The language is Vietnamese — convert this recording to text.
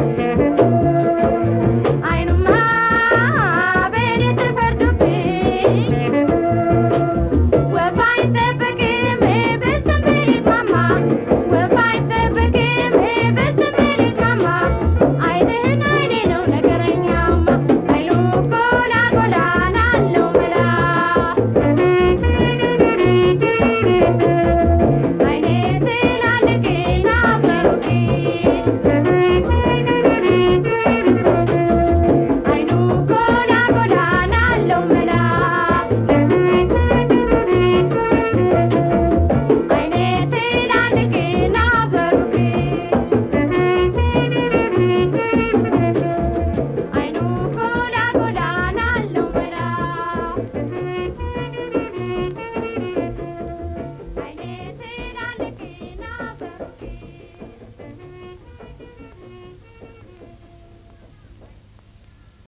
nhé